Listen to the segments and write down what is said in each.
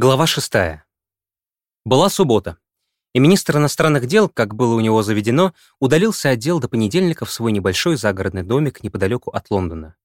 Глава шестая. Была суббота, и министр иностранных дел, как было у него заведено, удалился от дел до понедельника в свой небольшой загородный домик неподалеку от Лондона.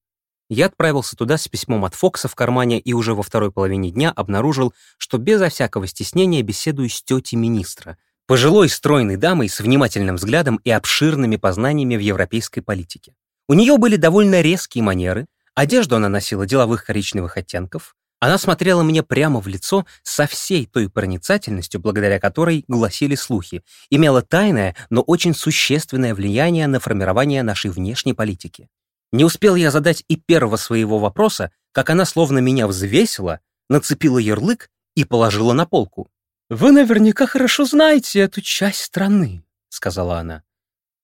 Я отправился туда с письмом от Фокса в кармане и уже во второй половине дня обнаружил, что безо всякого стеснения беседую с тетей министра, пожилой стройной дамой с внимательным взглядом и обширными познаниями в европейской политике. У нее были довольно резкие манеры, одежду она носила деловых коричневых оттенков, она смотрела мне прямо в лицо со всей той проницательностью, благодаря которой гласили слухи, имела тайное, но очень существенное влияние на формирование нашей внешней политики. Не успел я задать и первого своего вопроса, как она словно меня взвесила, нацепила ярлык и положила на полку. «Вы наверняка хорошо знаете эту часть страны», — сказала она.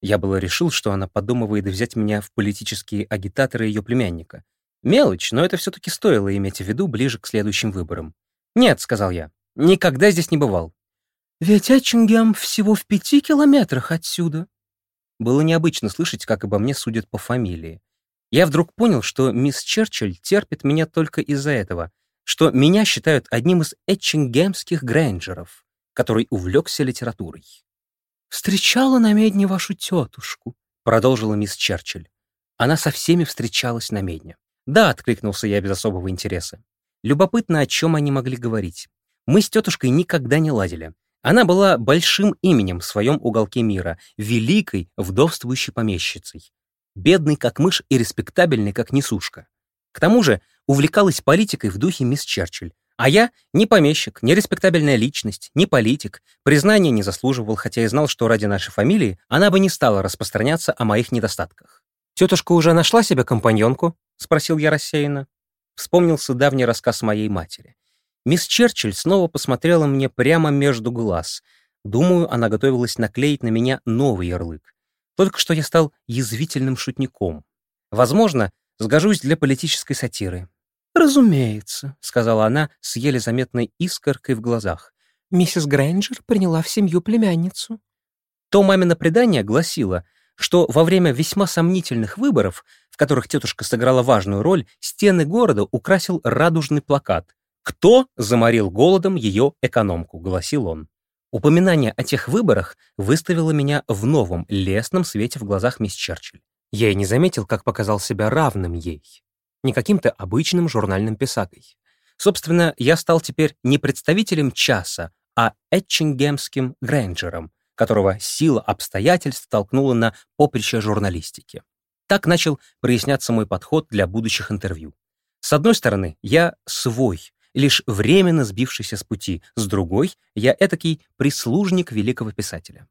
Я было решил, что она подумывает взять меня в политические агитаторы ее племянника, Мелочь, но это все-таки стоило иметь в виду ближе к следующим выборам. «Нет», — сказал я, — «никогда здесь не бывал». «Ведь Этчингем всего в пяти километрах отсюда». Было необычно слышать, как обо мне судят по фамилии. Я вдруг понял, что мисс Черчилль терпит меня только из-за этого, что меня считают одним из этчингемских грейнджеров, который увлекся литературой. «Встречала на медне вашу тетушку», — продолжила мисс Черчилль. Она со всеми встречалась на медне. «Да», — откликнулся я без особого интереса. Любопытно, о чем они могли говорить. Мы с тетушкой никогда не ладили. Она была большим именем в своем уголке мира, великой, вдовствующей помещицей. Бедный как мышь и респектабельный как несушка. К тому же увлекалась политикой в духе мисс Черчилль. А я не помещик, не респектабельная личность, не политик, признания не заслуживал, хотя и знал, что ради нашей фамилии она бы не стала распространяться о моих недостатках. Тетушка уже нашла себе компаньонку, — спросил я рассеянно. Вспомнился давний рассказ моей матери. Мисс Черчилль снова посмотрела мне прямо между глаз. Думаю, она готовилась наклеить на меня новый ярлык. Только что я стал язвительным шутником. Возможно, сгожусь для политической сатиры. «Разумеется», — сказала она с еле заметной искоркой в глазах. «Миссис Грэнджер приняла в семью племянницу». То мамино предание гласило — что во время весьма сомнительных выборов, в которых тетушка сыграла важную роль, стены города украсил радужный плакат «Кто заморил голодом ее экономку?» — гласил он. Упоминание о тех выборах выставило меня в новом, лесном свете в глазах мисс Черчилль. Я и не заметил, как показал себя равным ей. Не каким-то обычным журнальным писакой. Собственно, я стал теперь не представителем часа, а Этчингемским Грэнджером, которого сила обстоятельств толкнула на поприще журналистики. Так начал проясняться мой подход для будущих интервью. С одной стороны, я свой, лишь временно сбившийся с пути, с другой — я этакий прислужник великого писателя.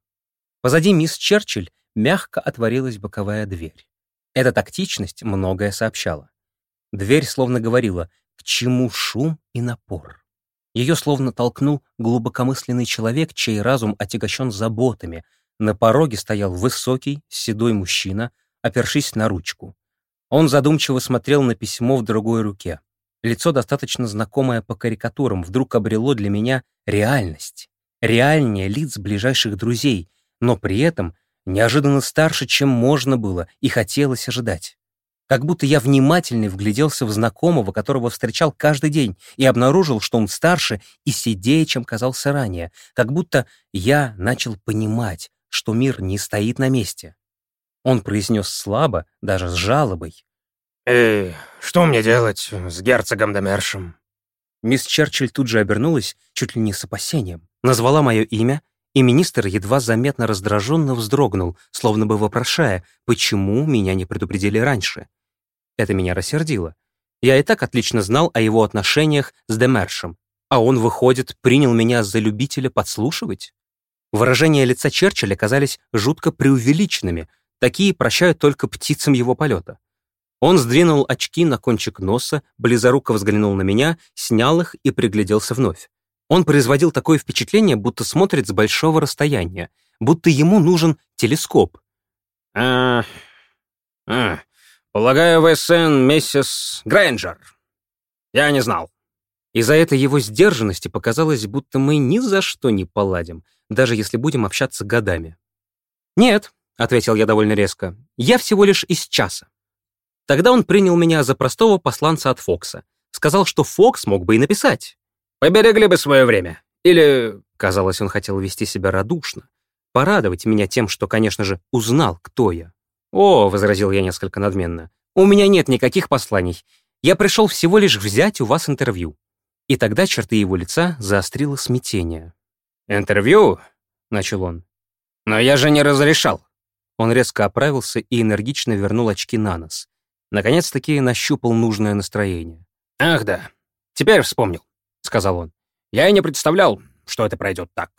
Позади мисс Черчилль мягко отворилась боковая дверь. Эта тактичность многое сообщала. Дверь словно говорила, к чему шум и напор. Ее словно толкнул глубокомысленный человек, чей разум отягощен заботами. На пороге стоял высокий, седой мужчина, опершись на ручку. Он задумчиво смотрел на письмо в другой руке. Лицо, достаточно знакомое по карикатурам, вдруг обрело для меня реальность. Реальнее лиц ближайших друзей, но при этом неожиданно старше, чем можно было и хотелось ожидать. Как будто я внимательно вгляделся в знакомого, которого встречал каждый день, и обнаружил, что он старше и седее, чем казался ранее. Как будто я начал понимать, что мир не стоит на месте. Он произнес слабо, даже с жалобой. «Эй, что мне делать с герцогом Демершем?» Мисс Черчилль тут же обернулась, чуть ли не с опасением. Назвала мое имя, и министр едва заметно раздраженно вздрогнул, словно бы вопрошая, почему меня не предупредили раньше. Это меня рассердило. Я и так отлично знал о его отношениях с Демершем, а он, выходит, принял меня за любителя подслушивать? Выражения лица Черчилля казались жутко преувеличенными, такие прощают только птицам его полета. Он сдвинул очки на кончик носа, близоруко взглянул на меня, снял их и пригляделся вновь. Он производил такое впечатление, будто смотрит с большого расстояния, будто ему нужен телескоп. «А, а, «Полагаю, вы сын миссис Грэнджер. Я не знал». Из-за этой его сдержанности показалось, будто мы ни за что не поладим, даже если будем общаться годами. «Нет», — ответил я довольно резко, — «я всего лишь из часа». Тогда он принял меня за простого посланца от Фокса, сказал, что Фокс мог бы и написать. Поберегли бы свое время. Или...» Казалось, он хотел вести себя радушно, порадовать меня тем, что, конечно же, узнал, кто я. «О», — возразил я несколько надменно, — «у меня нет никаких посланий. Я пришел всего лишь взять у вас интервью». И тогда черты его лица заострило смятение. «Интервью?» — начал он. «Но я же не разрешал». Он резко оправился и энергично вернул очки на нос. Наконец-таки нащупал нужное настроение. «Ах да, теперь вспомнил», — сказал он. «Я и не представлял, что это пройдет так».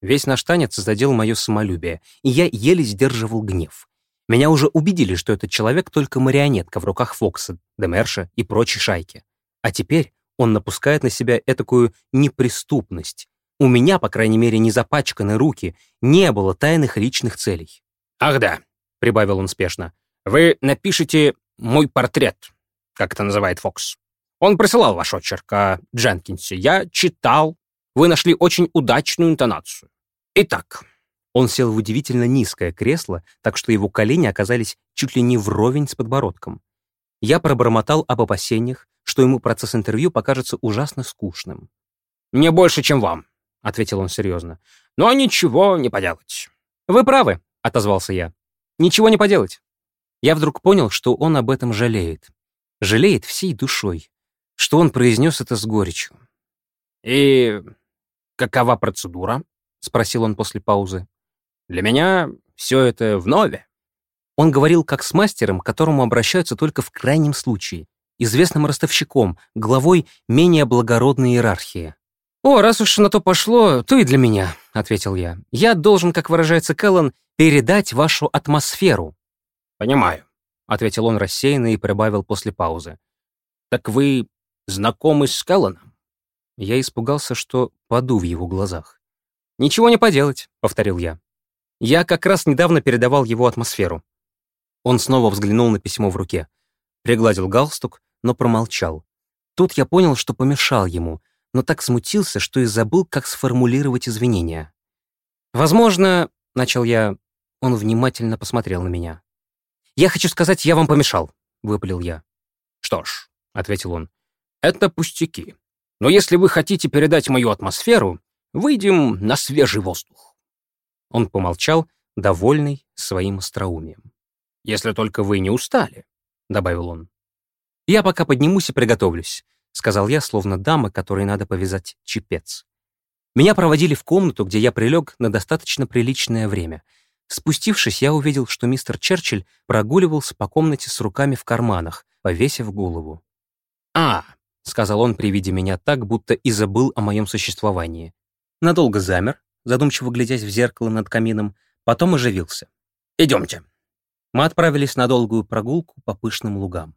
Весь наш танец задел мое самолюбие, и я еле сдерживал гнев. Меня уже убедили, что этот человек только марионетка в руках Фокса, Демерша и прочей шайки. А теперь он напускает на себя этакую неприступность. У меня, по крайней мере, не запачканы руки, не было тайных личных целей. «Ах да», — прибавил он спешно, — «вы напишите мой портрет, как это называет Фокс. Он присылал ваш очерк о Дженкинсе. Я читал, вы нашли очень удачную интонацию. Итак, он сел в удивительно низкое кресло, так что его колени оказались чуть ли не вровень с подбородком. Я пробормотал об опасениях, что ему процесс интервью покажется ужасно скучным. «Не больше, чем вам», — ответил он серьезно. «Но ничего не поделать». «Вы правы», — отозвался я. «Ничего не поделать». Я вдруг понял, что он об этом жалеет. Жалеет всей душой, что он произнес это с горечью. «И «Какова процедура?» — спросил он после паузы. «Для меня все это вновь». Он говорил как с мастером, к которому обращаются только в крайнем случае, известным ростовщиком, главой менее благородной иерархии. «О, раз уж на то пошло, то и для меня», — ответил я. «Я должен, как выражается Кэллон, передать вашу атмосферу». «Понимаю», — ответил он рассеянно и прибавил после паузы. «Так вы знакомы с Кэллоном?» Я испугался, что паду в его глазах. «Ничего не поделать», — повторил я. «Я как раз недавно передавал его атмосферу». Он снова взглянул на письмо в руке, пригладил галстук, но промолчал. Тут я понял, что помешал ему, но так смутился, что и забыл, как сформулировать извинения. «Возможно», — начал я, он внимательно посмотрел на меня. «Я хочу сказать, я вам помешал», — выпалил я. «Что ж», — ответил он, — «это пустяки. Но если вы хотите передать мою атмосферу, выйдем на свежий воздух». Он помолчал, довольный своим остроумием. «Если только вы не устали», — добавил он. «Я пока поднимусь и приготовлюсь», — сказал я, словно дама, которой надо повязать чепец. Меня проводили в комнату, где я прилег на достаточно приличное время. Спустившись, я увидел, что мистер Черчилль прогуливался по комнате с руками в карманах, повесив голову. «А, — сказал он при виде меня так, будто и забыл о моем существовании. Надолго замер, задумчиво глядясь в зеркало над камином, потом оживился. «Идемте». Мы отправились на долгую прогулку по пышным лугам.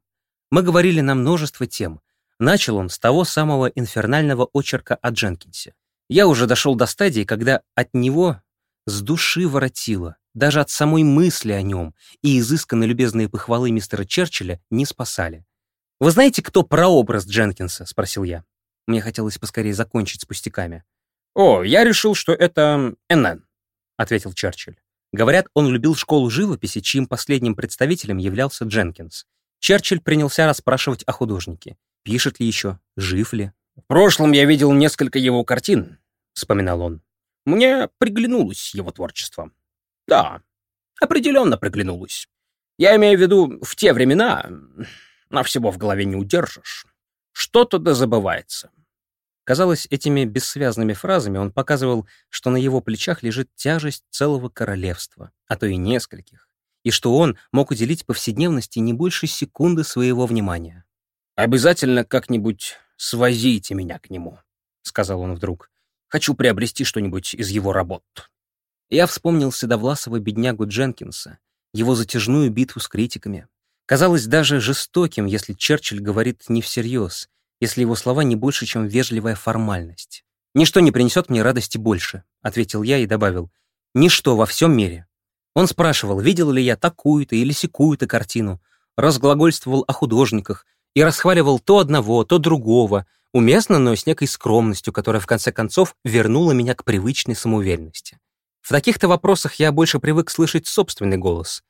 Мы говорили на множество тем. Начал он с того самого инфернального очерка о Дженкинсе. Я уже дошел до стадии, когда от него с души воротило, даже от самой мысли о нем, и изысканно любезные похвалы мистера Черчилля не спасали. «Вы знаете, кто прообраз Дженкинса?» — спросил я. Мне хотелось поскорее закончить с пустяками. «О, я решил, что это НН», — ответил Черчилль. Говорят, он любил школу живописи, чьим последним представителем являлся Дженкинс. Черчилль принялся расспрашивать о художнике. Пишет ли еще? Жив ли? «В прошлом я видел несколько его картин», — вспоминал он. «Мне приглянулось его творчество. Да, определенно приглянулось. Я имею в виду, в те времена на всего в голове не удержишь. Что-то да забывается. Казалось, этими бессвязными фразами он показывал, что на его плечах лежит тяжесть целого королевства, а то и нескольких, и что он мог уделить повседневности не больше секунды своего внимания. «Обязательно как-нибудь свозите меня к нему», — сказал он вдруг. «Хочу приобрести что-нибудь из его работ». Я вспомнил седовласого беднягу Дженкинса, его затяжную битву с критиками, Казалось даже жестоким, если Черчилль говорит не всерьез, если его слова не больше, чем вежливая формальность. «Ничто не принесет мне радости больше», — ответил я и добавил. «Ничто во всем мире». Он спрашивал, видел ли я такую-то или секую-то картину, разглагольствовал о художниках и расхваливал то одного, то другого, уместно, но с некой скромностью, которая в конце концов вернула меня к привычной самоуверенности. В таких-то вопросах я больше привык слышать собственный голос.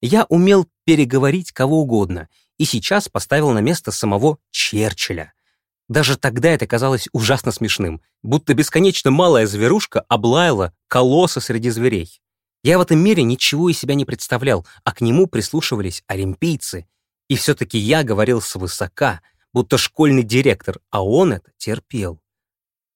Я умел переговорить кого угодно и сейчас поставил на место самого Черчилля. Даже тогда это казалось ужасно смешным, будто бесконечно малая зверушка облаяла колосса среди зверей. Я в этом мире ничего из себя не представлял, а к нему прислушивались олимпийцы. И все-таки я говорил свысока, будто школьный директор, а он это терпел.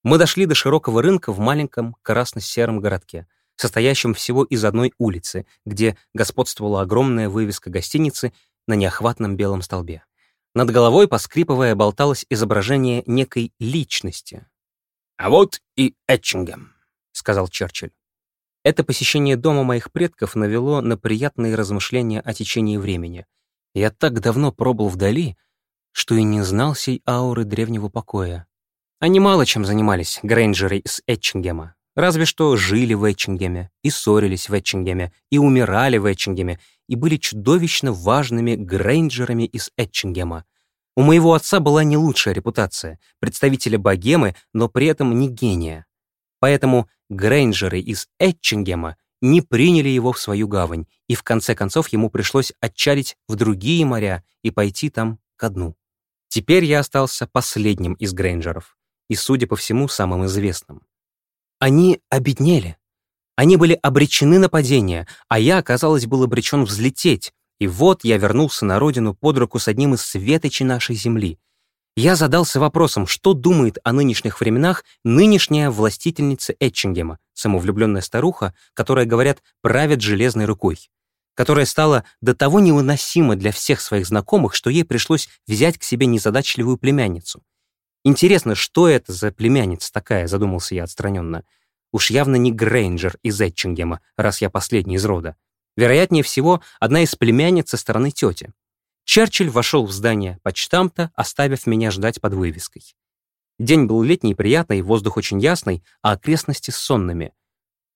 Мы дошли до широкого рынка в маленьком красно-сером городке, состоящем всего из одной улицы, где господствовала огромная вывеска гостиницы на неохватном белом столбе. Над головой, поскрипывая, болталось изображение некой личности. «А вот и Этчингем», — сказал Черчилль. Это посещение дома моих предков навело на приятные размышления о течении времени. Я так давно пробыл вдали, что и не знал сей ауры древнего покоя. Они мало чем занимались, Грейнджеры из Этчингема. Разве что жили в Этчингеме, и ссорились в Этчингеме, и умирали в Этчингеме, и были чудовищно важными Грейнджерами из Этчингема. У моего отца была не лучшая репутация, представителя богемы, но при этом не гения. Поэтому Грейнджеры из Этчингема не приняли его в свою гавань, и в конце концов ему пришлось отчалить в другие моря и пойти там ко дну. Теперь я остался последним из Грейнджеров, и, судя по всему, самым известным. Они обеднели. Они были обречены на падение, а я, казалось, был обречен взлететь. И вот я вернулся на родину под руку с одним из светочей нашей земли. Я задался вопросом, что думает о нынешних временах нынешняя властительница Этчингема, самовлюбленная старуха, которая, говорят, правит железной рукой, которая стала до того невыносима для всех своих знакомых, что ей пришлось взять к себе незадачливую племянницу. Интересно, что это за племянница такая, задумался я отстраненно. Уж явно не Грейнджер из Этчингема, раз я последний из рода. Вероятнее всего, одна из племянниц со стороны тети. Черчилль вошел в здание почтамта, оставив меня ждать под вывеской. День был летний, приятный, воздух очень ясный, а окрестности сонными.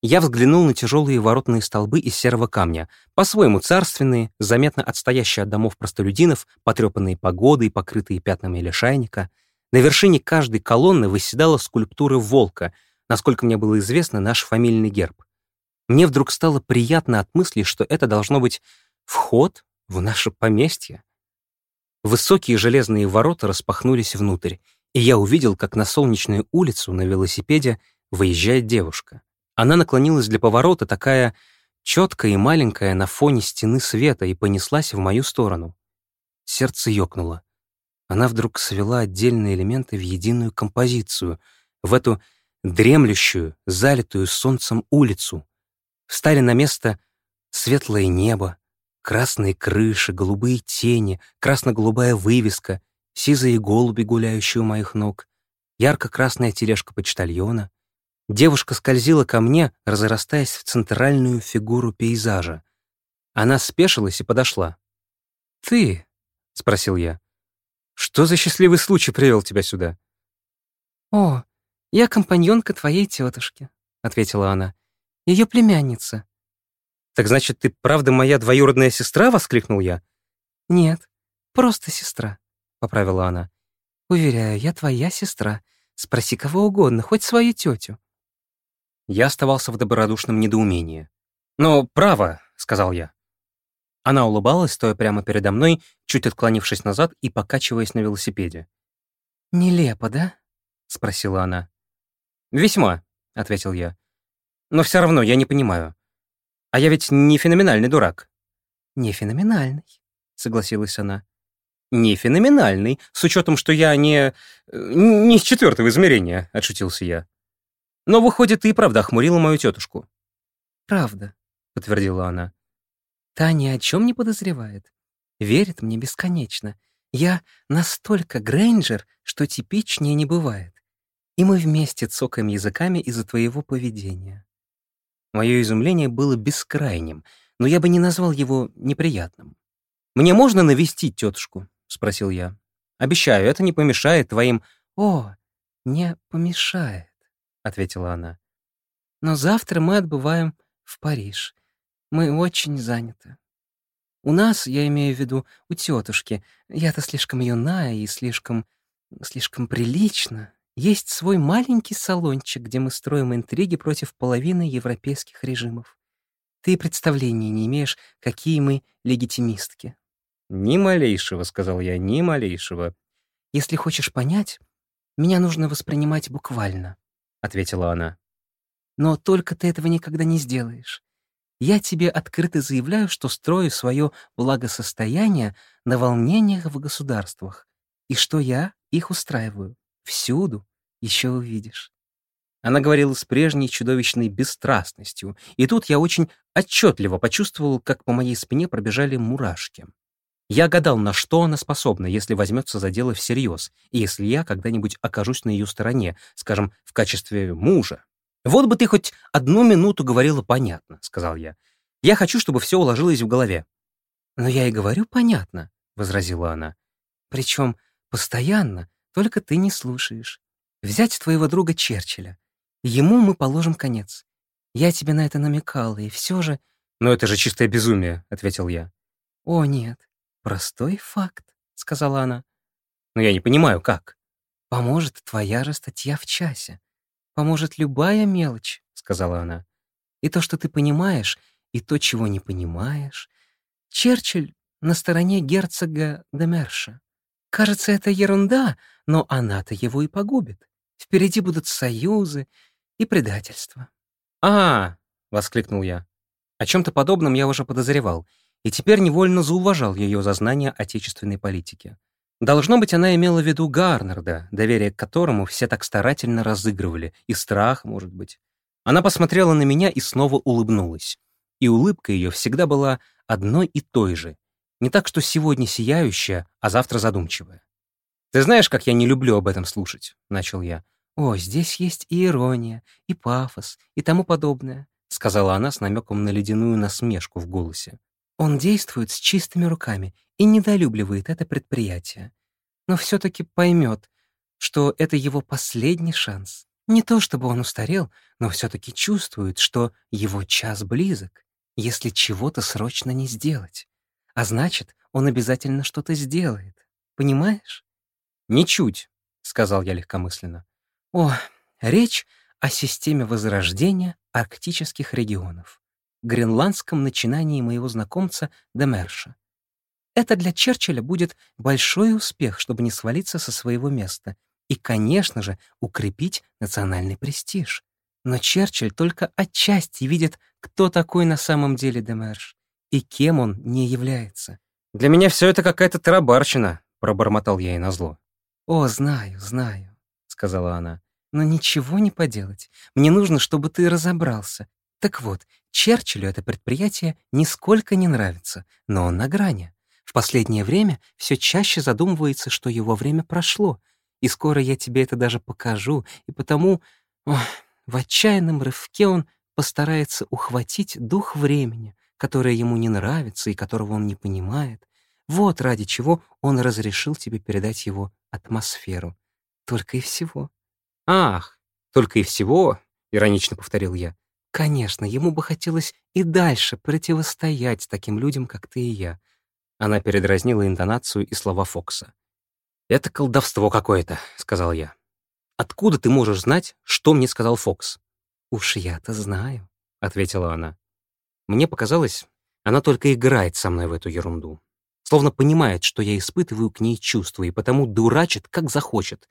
Я взглянул на тяжелые воротные столбы из серого камня, по-своему царственные, заметно отстоящие от домов простолюдинов, потрепанные погодой, покрытые пятнами лишайника — на вершине каждой колонны восседала скульптура волка, насколько мне было известно, наш фамильный герб. Мне вдруг стало приятно от мысли, что это должно быть вход в наше поместье. Высокие железные ворота распахнулись внутрь, и я увидел, как на солнечную улицу на велосипеде выезжает девушка. Она наклонилась для поворота, такая четкая и маленькая на фоне стены света, и понеслась в мою сторону. Сердце ёкнуло она вдруг свела отдельные элементы в единую композицию, в эту дремлющую, залитую солнцем улицу. Встали на место светлое небо, красные крыши, голубые тени, красно-голубая вывеска, сизые голуби, гуляющие у моих ног, ярко-красная тележка почтальона. Девушка скользила ко мне, разрастаясь в центральную фигуру пейзажа. Она спешилась и подошла. «Ты?» — спросил я. Что за счастливый случай привел тебя сюда?» «О, я компаньонка твоей тетушки», — ответила она. Ее племянница». «Так значит, ты правда моя двоюродная сестра?» — воскликнул я. «Нет, просто сестра», — поправила она. «Уверяю, я твоя сестра. Спроси кого угодно, хоть свою тетю». Я оставался в добродушном недоумении. «Но право», — сказал я. Она улыбалась, стоя прямо передо мной, чуть отклонившись назад и покачиваясь на велосипеде. «Нелепо, да?» — спросила она. «Весьма», — ответил я. «Но все равно я не понимаю. А я ведь не феноменальный дурак». «Не феноменальный», — согласилась она. «Не феноменальный, с учетом, что я не... не из четвертого измерения», — отшутился я. «Но, выходит, ты и правда охмурила мою тетушку». «Правда», — подтвердила она. Та ни о чем не подозревает. Верит мне бесконечно. Я настолько Грейнджер, что типичнее не бывает. И мы вместе цокаем языками из-за твоего поведения. Мое изумление было бескрайним, но я бы не назвал его неприятным. «Мне можно навестить тетушку?» — спросил я. «Обещаю, это не помешает твоим...» «О, не помешает», — ответила она. «Но завтра мы отбываем в Париж. Мы очень заняты. У нас, я имею в виду, у тетушки, я-то слишком юная и слишком... слишком прилично, есть свой маленький салончик, где мы строим интриги против половины европейских режимов. Ты представления не имеешь, какие мы легитимистки. «Ни малейшего», — сказал я, — «ни малейшего». Если хочешь понять, Меня нужно воспринимать буквально, ответила она. Но только ты этого никогда не сделаешь. Я тебе открыто заявляю, что строю свое благосостояние на волнениях в государствах, и что я их устраиваю. Всюду, еще увидишь. Она говорила с прежней чудовищной бесстрастностью, и тут я очень отчетливо почувствовал, как по моей спине пробежали мурашки. Я гадал, на что она способна, если возьмется за дело всерьез, и если я когда-нибудь окажусь на ее стороне, скажем, в качестве мужа. «Вот бы ты хоть одну минуту говорила понятно», — сказал я. «Я хочу, чтобы все уложилось в голове». «Но я и говорю понятно», — возразила она. «Причем постоянно, только ты не слушаешь. Взять твоего друга Черчилля. Ему мы положим конец. Я тебе на это намекала, и все же...» «Но это же чистое безумие», — ответил я. «О, нет, простой факт», — сказала она. «Но я не понимаю, как». «Поможет твоя же статья в часе. Поможет любая мелочь», — сказала она. «И то, что ты понимаешь, и то, чего не понимаешь. Черчилль на стороне герцога Демерша. Кажется, это ерунда, но она-то его и погубит. Впереди будут союзы и предательства». «А, — воскликнул я. О чем-то подобном я уже подозревал, и теперь невольно зауважал ее за знание отечественной политики. Должно быть, она имела в виду Гарнарда, доверие к которому все так старательно разыгрывали, и страх, может быть. Она посмотрела на меня и снова улыбнулась. И улыбка ее всегда была одной и той же. Не так, что сегодня сияющая, а завтра задумчивая. «Ты знаешь, как я не люблю об этом слушать?» — начал я. «О, здесь есть и ирония, и пафос, и тому подобное», — сказала она с намеком на ледяную насмешку в голосе. «Он действует с чистыми руками и недолюбливает это предприятие. Но все-таки поймет, что это его последний шанс. Не то чтобы он устарел, но все-таки чувствует, что его час близок, если чего-то срочно не сделать. А значит, он обязательно что-то сделает. Понимаешь? «Ничуть», — сказал я легкомысленно. «О, речь о системе возрождения арктических регионов, гренландском начинании моего знакомца Демерша. Это для Черчилля будет большой успех, чтобы не свалиться со своего места и, конечно же, укрепить национальный престиж. Но Черчилль только отчасти видит, кто такой на самом деле Демерш и кем он не является. «Для меня все это какая-то тарабарщина», — пробормотал я ей назло. «О, знаю, знаю», — сказала она. «Но ничего не поделать. Мне нужно, чтобы ты разобрался. Так вот, Черчиллю это предприятие нисколько не нравится, но он на грани. В последнее время все чаще задумывается, что его время прошло, и скоро я тебе это даже покажу, и потому ох, в отчаянном рывке он постарается ухватить дух времени, которое ему не нравится и которого он не понимает. Вот ради чего он разрешил тебе передать его атмосферу. Только и всего. «Ах, только и всего?» — иронично повторил я. «Конечно, ему бы хотелось и дальше противостоять таким людям, как ты и я, она передразнила интонацию и слова Фокса. «Это колдовство какое-то», — сказал я. «Откуда ты можешь знать, что мне сказал Фокс?» «Уж я-то знаю», — ответила она. Мне показалось, она только играет со мной в эту ерунду. Словно понимает, что я испытываю к ней чувства, и потому дурачит, как захочет.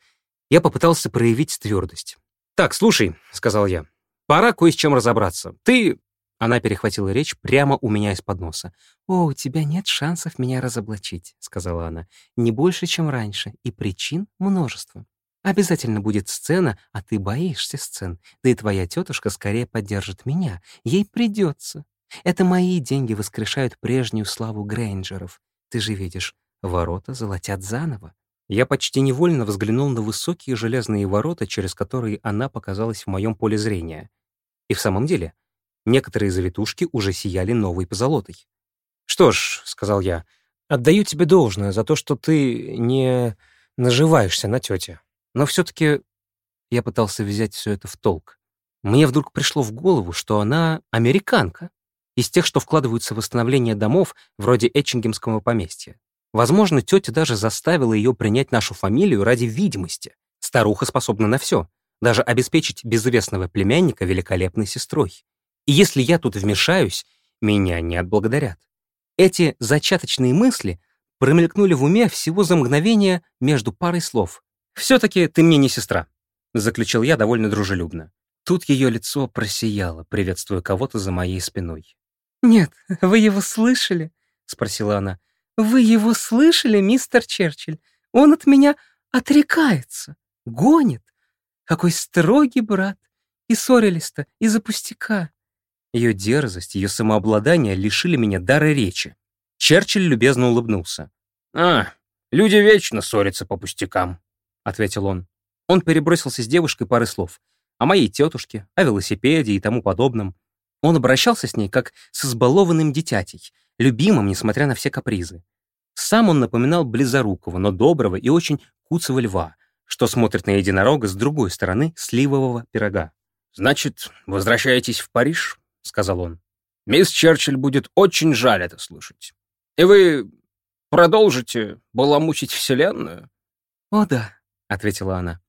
Я попытался проявить твердость. «Так, слушай», — сказал я, — «пора кое с чем разобраться. Ты она перехватила речь прямо у меня из-под носа. «О, у тебя нет шансов меня разоблачить», — сказала она. «Не больше, чем раньше, и причин множество. Обязательно будет сцена, а ты боишься сцен. Да и твоя тетушка скорее поддержит меня. Ей придется. Это мои деньги воскрешают прежнюю славу Грейнджеров. Ты же видишь, ворота золотят заново». Я почти невольно взглянул на высокие железные ворота, через которые она показалась в моем поле зрения. И в самом деле — Некоторые завитушки уже сияли новой позолотой. «Что ж», — сказал я, — «отдаю тебе должное за то, что ты не наживаешься на тете. Но все-таки я пытался взять все это в толк. Мне вдруг пришло в голову, что она американка, из тех, что вкладываются в восстановление домов вроде Этчингемского поместья. Возможно, тетя даже заставила ее принять нашу фамилию ради видимости. Старуха способна на все, даже обеспечить безвестного племянника великолепной сестрой. И если я тут вмешаюсь, меня не отблагодарят. Эти зачаточные мысли промелькнули в уме всего за мгновение между парой слов. «Все-таки ты мне не сестра», — заключил я довольно дружелюбно. Тут ее лицо просияло, приветствуя кого-то за моей спиной. «Нет, вы его слышали?» — спросила она. «Вы его слышали, мистер Черчилль? Он от меня отрекается, гонит. Какой строгий брат. И ссорились-то из-за пустяка». Ее дерзость, ее самообладание лишили меня дара речи. Черчилль любезно улыбнулся. «А, люди вечно ссорятся по пустякам», — ответил он. Он перебросился с девушкой пары слов. О моей тетушке, о велосипеде и тому подобном. Он обращался с ней как с избалованным дитятей, любимым, несмотря на все капризы. Сам он напоминал близорукого, но доброго и очень куцого льва, что смотрит на единорога с другой стороны сливового пирога. «Значит, возвращаетесь в Париж?» — сказал он. «Мисс Черчилль будет очень жаль это слышать. И вы продолжите баламучить Вселенную?» «О да», — ответила она.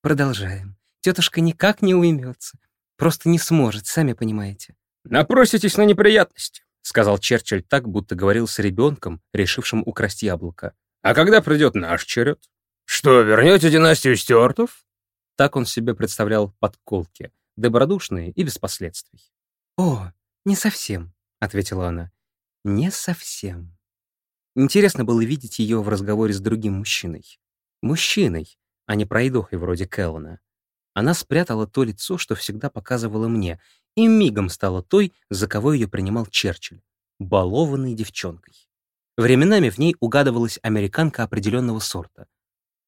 «Продолжаем. Тетушка никак не уймется. Просто не сможет, сами понимаете». «Напроситесь на неприятности», — сказал Черчилль так, будто говорил с ребенком, решившим украсть яблоко. «А когда придет наш черед? Что, вернете династию Стюартов?» Так он себе представлял подколки, добродушные и без последствий. «О, не совсем», — ответила она. «Не совсем». Интересно было видеть ее в разговоре с другим мужчиной. Мужчиной, а не пройдохой вроде Кэллона. Она спрятала то лицо, что всегда показывала мне, и мигом стала той, за кого ее принимал Черчилль, балованной девчонкой. Временами в ней угадывалась американка определенного сорта.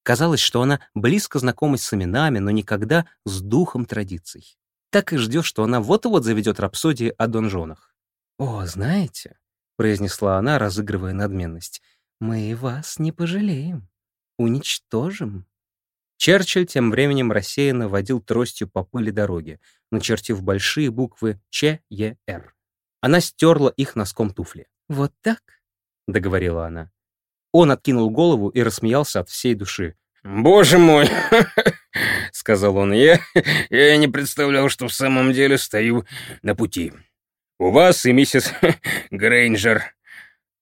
Казалось, что она близко знакома с именами, но никогда с духом традиций. Так и ждешь, что она вот-вот заведет рапсодии о донжонах. «О, знаете», — произнесла она, разыгрывая надменность, «мы вас не пожалеем. Уничтожим». Черчилль тем временем рассеянно водил тростью по пыли дороги, начертив большие буквы Ч, Е, Р. Она стерла их носком туфли. «Вот так?» — договорила она. Он откинул голову и рассмеялся от всей души. «Боже мой!» — сказал он. «Я, «Я не представлял, что в самом деле стою на пути. У вас и миссис Грейнджер».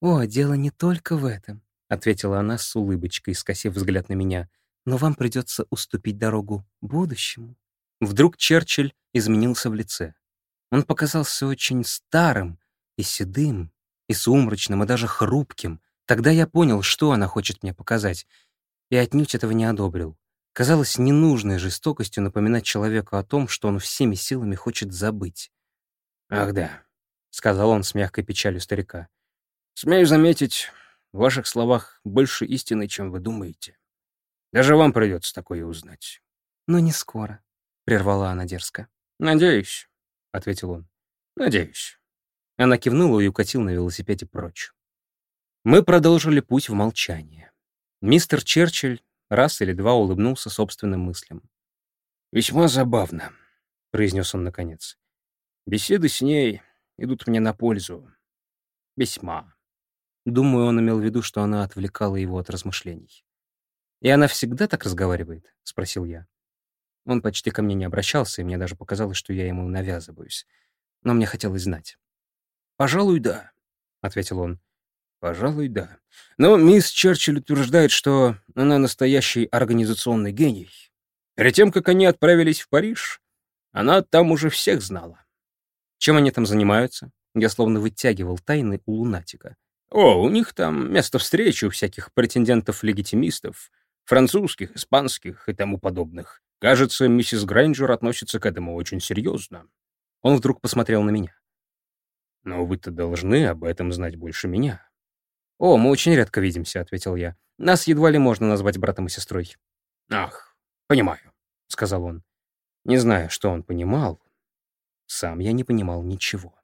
«О, дело не только в этом», — ответила она с улыбочкой, скосив взгляд на меня но вам придется уступить дорогу будущему». Вдруг Черчилль изменился в лице. Он показался очень старым и седым, и сумрачным, и даже хрупким. Тогда я понял, что она хочет мне показать, и отнюдь этого не одобрил. Казалось ненужной жестокостью напоминать человеку о том, что он всеми силами хочет забыть. «Ах да», — сказал он с мягкой печалью старика. «Смею заметить, в ваших словах больше истины, чем вы думаете. Даже вам придется такое узнать. Но не скоро, — прервала она дерзко. Надеюсь, — ответил он. Надеюсь. Она кивнула и укатил на велосипеде прочь. Мы продолжили путь в молчании. Мистер Черчилль раз или два улыбнулся собственным мыслям. «Весьма забавно», — произнес он наконец. «Беседы с ней идут мне на пользу. Весьма». Думаю, он имел в виду, что она отвлекала его от размышлений. «И она всегда так разговаривает?» — спросил я. Он почти ко мне не обращался, и мне даже показалось, что я ему навязываюсь. Но мне хотелось знать. «Пожалуй, да», — ответил он. «Пожалуй, да. Но мисс Черчилль утверждает, что она настоящий организационный гений. Перед тем, как они отправились в Париж, она там уже всех знала». «Чем они там занимаются?» Я словно вытягивал тайны у лунатика. «О, у них там место встречи у всяких претендентов-легитимистов французских, испанских и тому подобных. Кажется, миссис Грейнджер относится к этому очень серьезно. Он вдруг посмотрел на меня. «Но вы-то должны об этом знать больше меня». «О, мы очень редко видимся», — ответил я. «Нас едва ли можно назвать братом и сестрой». «Ах, понимаю», — сказал он. Не знаю, что он понимал. Сам я не понимал ничего.